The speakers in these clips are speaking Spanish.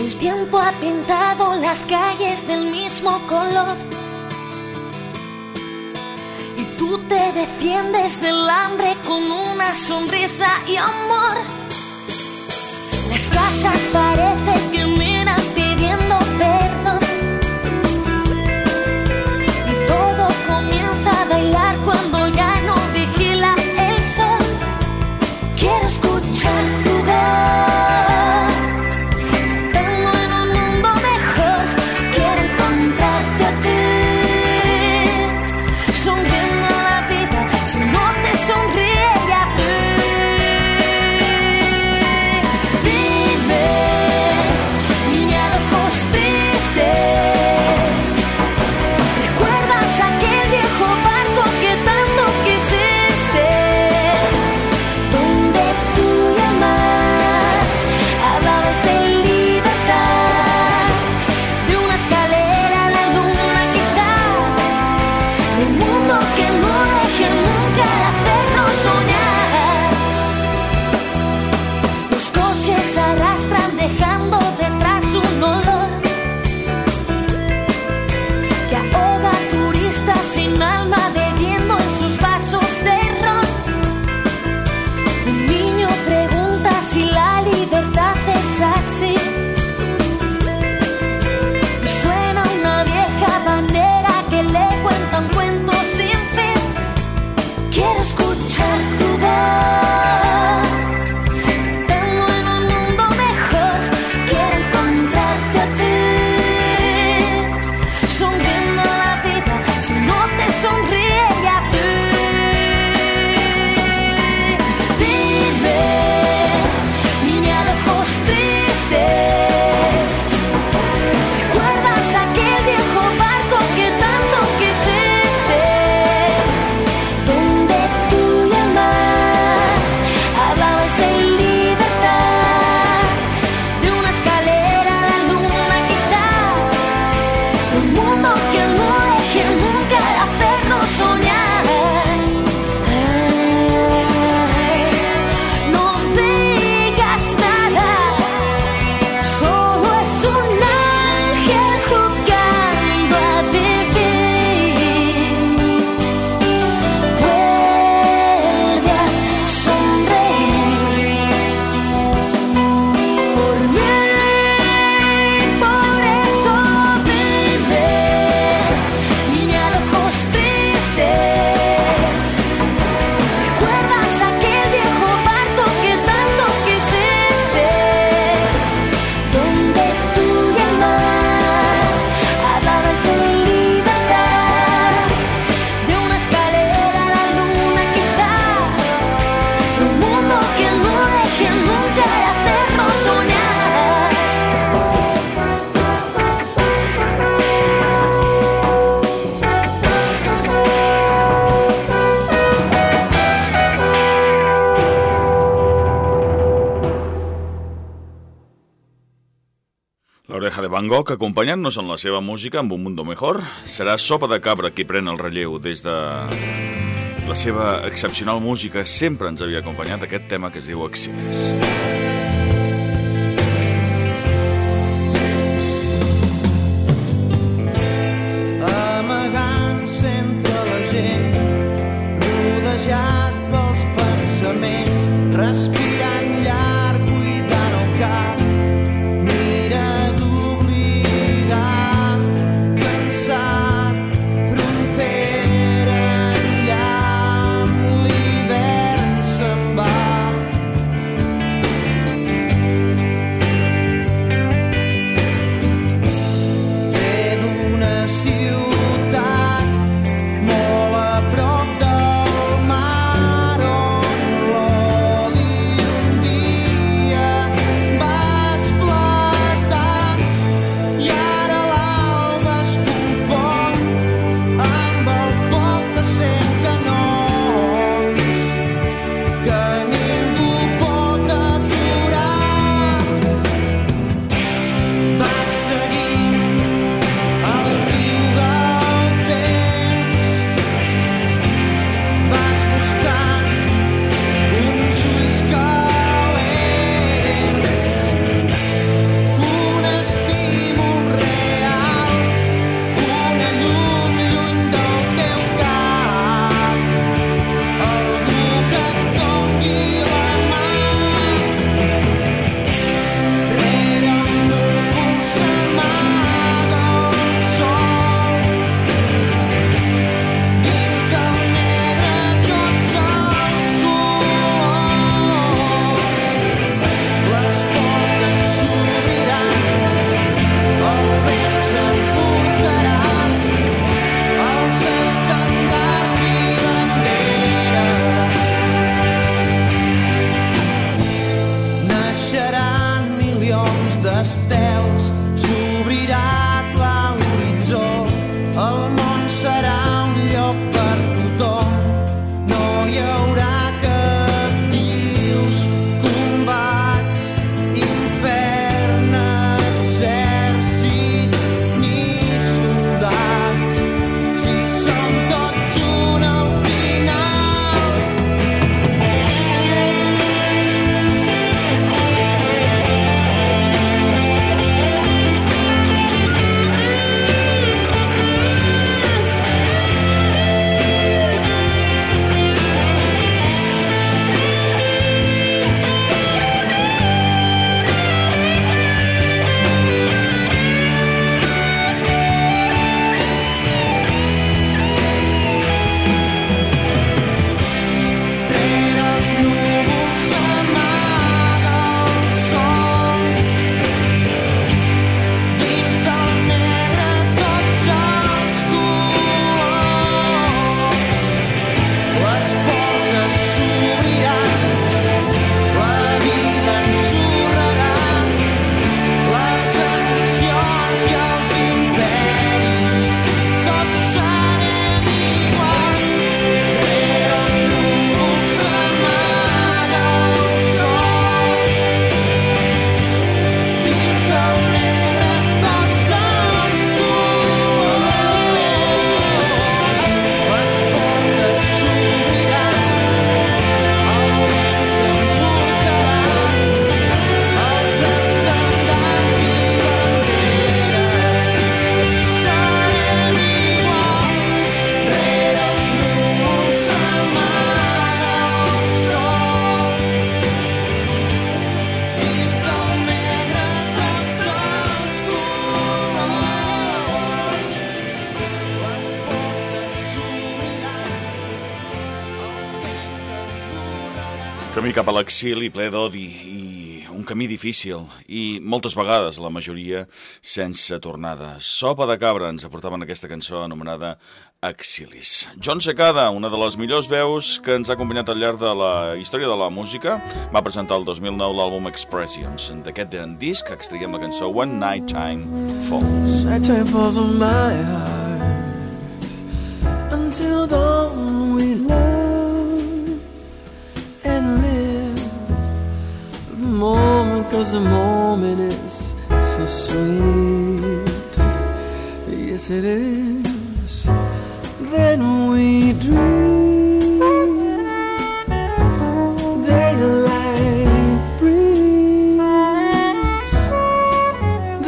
El tiempo ha pintado las calles del mismo color. Y tú te defiendes del hambre con una sonrisa y amor. Las casas parecen Van Gogh acompanyant-nos en la seva música amb un mundo mejor. Serà Sopa de Cabra qui pren el relleu des de... La seva excepcional música sempre ens havia acompanyat aquest tema que es diu Accidents. L'exili ple d'odi i un camí difícil i moltes vegades, la majoria, sense tornada. Sopa de cabra ens aportaven aquesta cançó anomenada Exilis. John Secada, una de les millors veus que ens ha acompanyat al llarg de la història de la música, va presentar el 2009 l'àlbum Expressions. D'aquest disc extraiem la cançó When Nighttime Falls. Nighttime falls on my heart Until dawn moment cause the moment is so sweet Yes it is Then we dream Daylight brings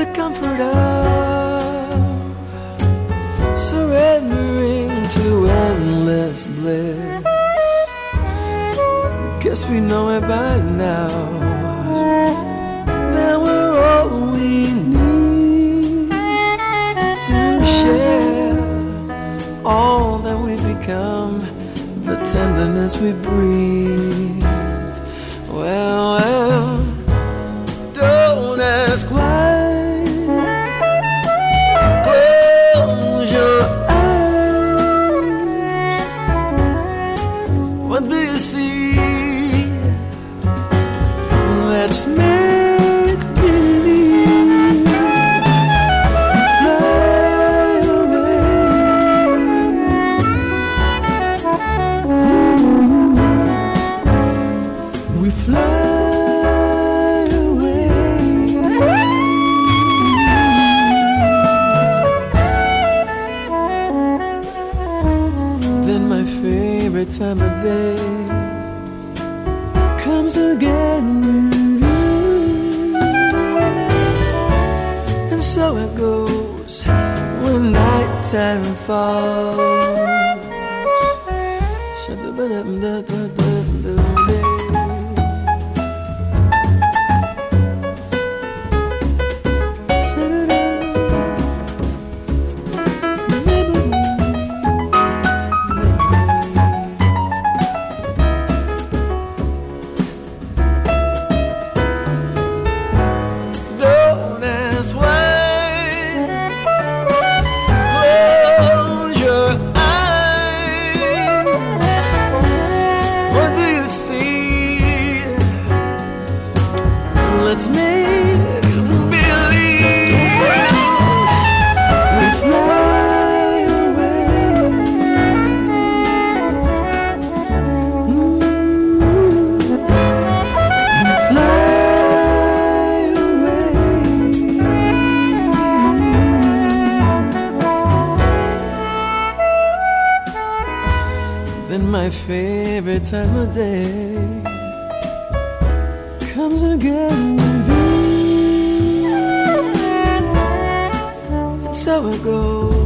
the comfort of surrendering to endless bliss. Guess we know it by now. Tenderness we breathe. Then my favorite time of day comes again. That's how it goes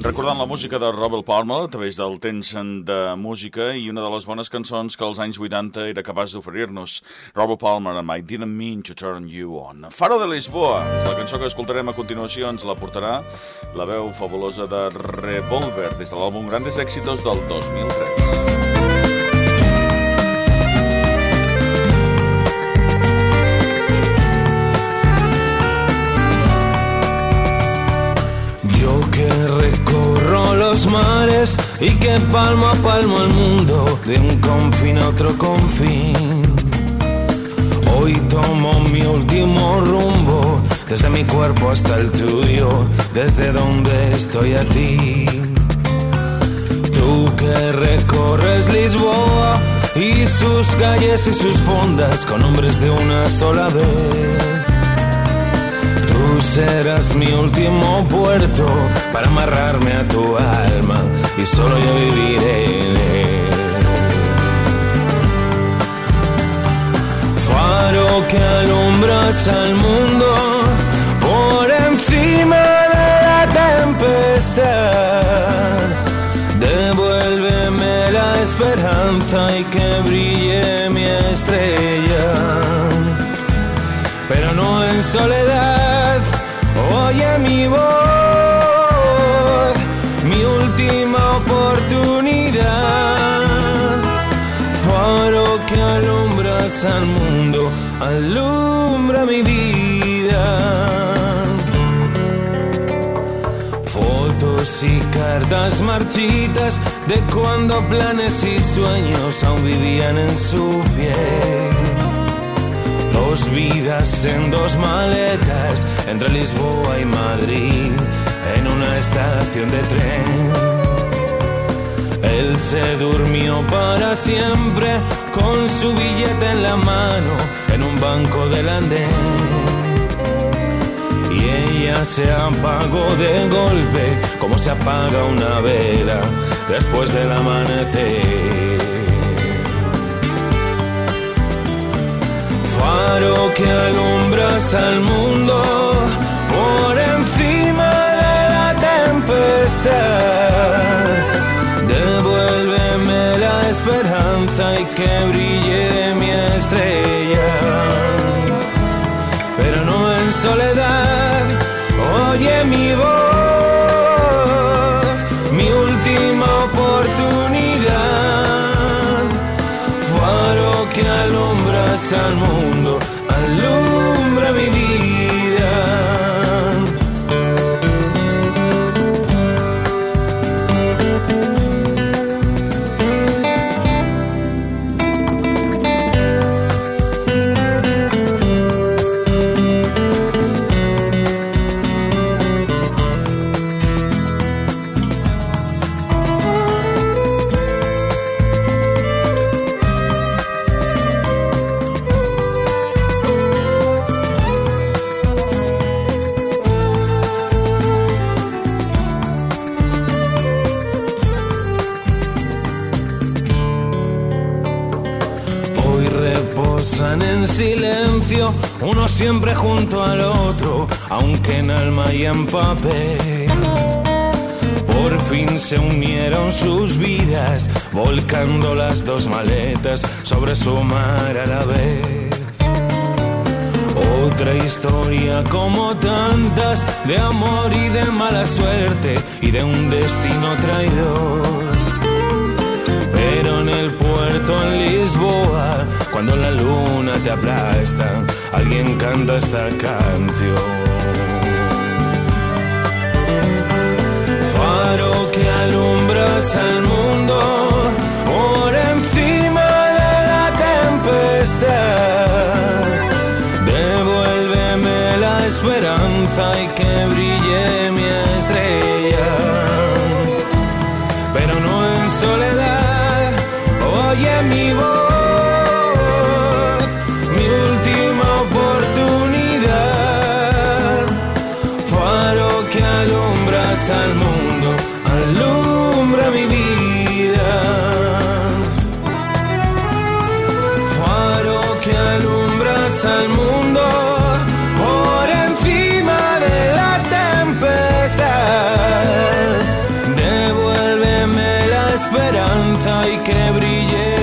recordant la música de Robert Palmer a través del temps de música i una de les bones cançons que als anys 80 era capaç d'oferir-nos. Robert Palmer amb I Didn't Mean to Turn You On. Faro de Lisboa, és la cançó que escoltarem a continuació, ens la portarà la veu fabulosa de Revolver des de l'àlbum Grandes Éxitos del 2003. Y que palmo a palmo el mundo, de un confín a otro confín. Hoy tomo mi último rumbo, desde mi cuerpo hasta el tuyo, desde donde estoy a ti. Tú que recorres Lisboa y sus calles y sus fondas con hombres de una sola vez serás mi último puerto para amarrarme a tu alma y solo yo viviré en él. Faro que alumbras al mundo por encima de la tempestad. Devuélveme la esperanza y que brille mi estrella, pero no en soledad Oye mi voz, mi última oportunidad. Faro que alumbras al mundo, alumbra mi vida. Fotos y cartas marchitas de cuando planes y sueños aún vivían en su piel Dos vidas en dos maletas entre Lisboa y Madrid en una estación de tren. Él se durmió para siempre con su billete en la mano en un banco del andén. Y ella se apagó de golpe como se apaga una vela después del amanecer. Que alumbras al mundo por encima de la tempestad. Devuélveme la esperanza y que brille mi estrella, pero no en soledad. Oye mi voz, mi última oportunidad. Faro que alumbras al mundo se unieron sus vidas, volcando las dos maletas sobre su mar a la vez. Otra historia como tantas de amor y de mala suerte y de un destino traidor. Pero en el puerto en Lisboa, cuando la luna te aplasta, alguien canta esta canción. Faro que alumbras al mundo por encima de la tempestad. Devuélveme la esperanza y que brille mi estrella. Pero no en soledad, oye mi voz, mi última oportunidad. Faro que alumbras al mundo, esperanza y que brille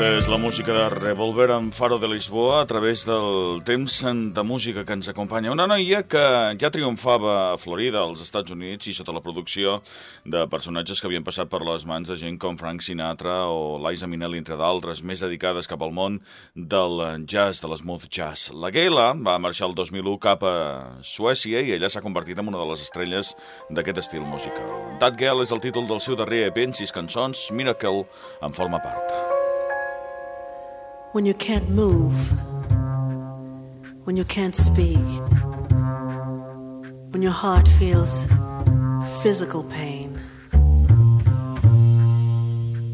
Aquesta és la música de Revolver amb Faro de Lisboa a través del temps de música que ens acompanya. Una noia que ja triomfava a Florida, als Estats Units, i sota la producció de personatges que havien passat per les mans de gent com Frank Sinatra o Liza Minnelli, entre d'altres, més dedicades cap al món del jazz, de l'smooth jazz. La Gayla va marxar el 2001 cap a Suècia i ella s'ha convertit en una de les estrelles d'aquest estil musical. That Girl és el títol del seu darrer EP en sis cançons, Miracle en forma part. When you can't move, when you can't speak, when your heart feels physical pain,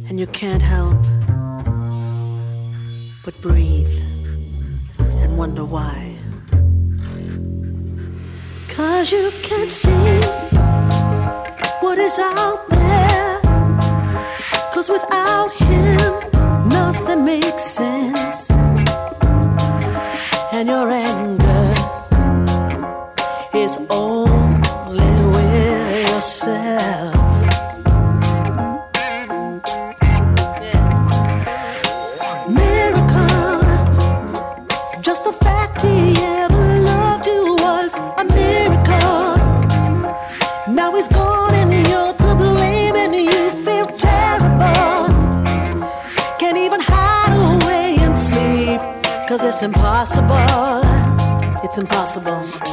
and you can't help but breathe and wonder why. Cause you can't see what is out there. Cause without make sense. And your anger is all. It's impossible. It's impossible.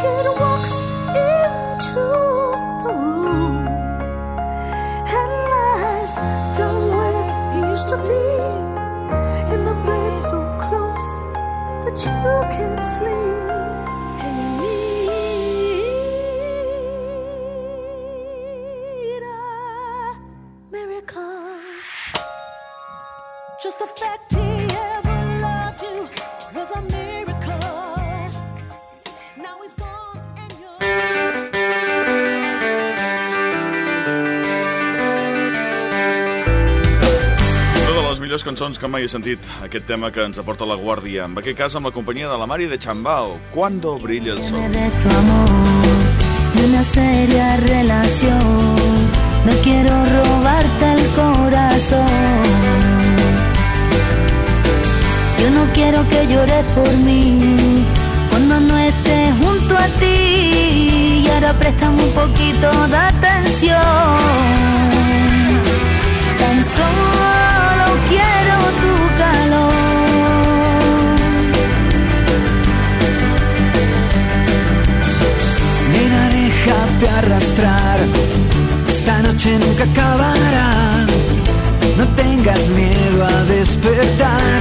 get away. Cançons que mai he sentit, aquest tema que ens aporta la Guàrdia, en aquest cas amb la companyia de la Mari de Chambao, Cuando brilla el sol. de tu amor, de una seria relación. No quiero robarte el corazón. Yo no quiero que llores por mí cuando no esté junto a ti. Y ahora préstame un poquito de atención. Solo quiero tu calor. Nena, déjate arrastrar. Esta noche nunca acabará. No tengas miedo a despertar.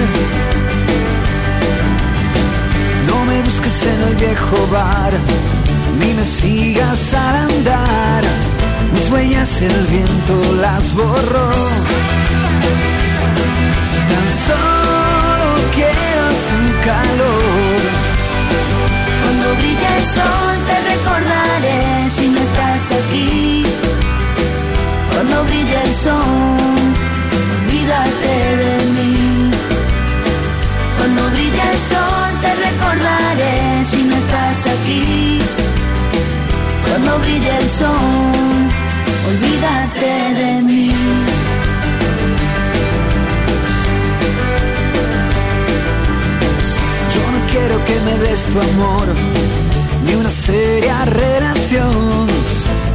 No me busques en el viejo bar, ni me sigas al andar. Mis huellas el viento las borró. Tan solo quiero tu calor. Cuando brilla el sol te recordaré si no estás aquí. Cuando brilla el sol, olvídate de mí. Cuando brilla el sol te recordaré si no estás aquí. Cuando brilla el sol, olvídate de mí. Yo no quiero que me des tu amor, ni una seria relación.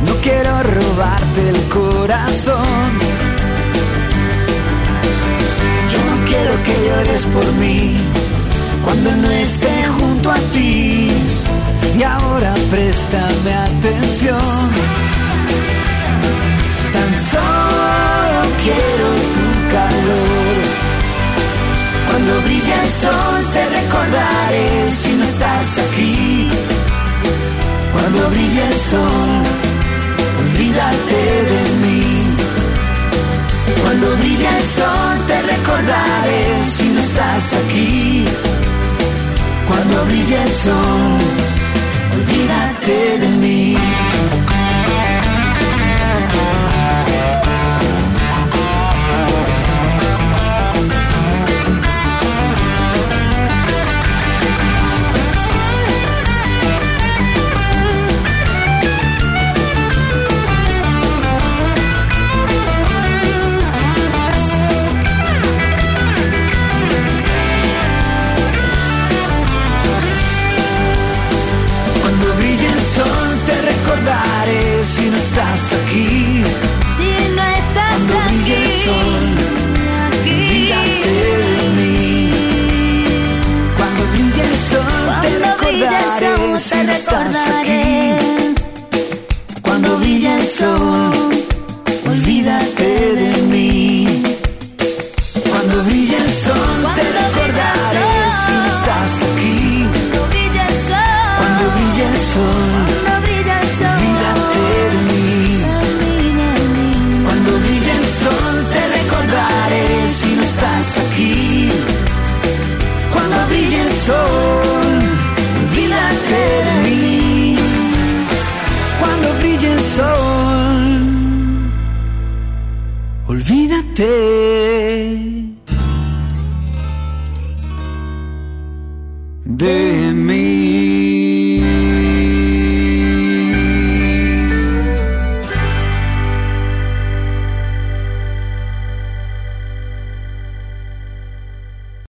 No quiero robarte el corazón. Yo no quiero que llores por mí cuando no esté junto a ti. Y ahora préstame atención. Tan solo quiero tu calor. Cuando brilla el sol te recordaré si no estás aquí. Cuando brilla el sol, olvídate de mí. Cuando brilla el sol te recordaré si no estás aquí. Cuando brilla el sol, olvídate de mí. Aquí. Si no estás aquí, brille el sol,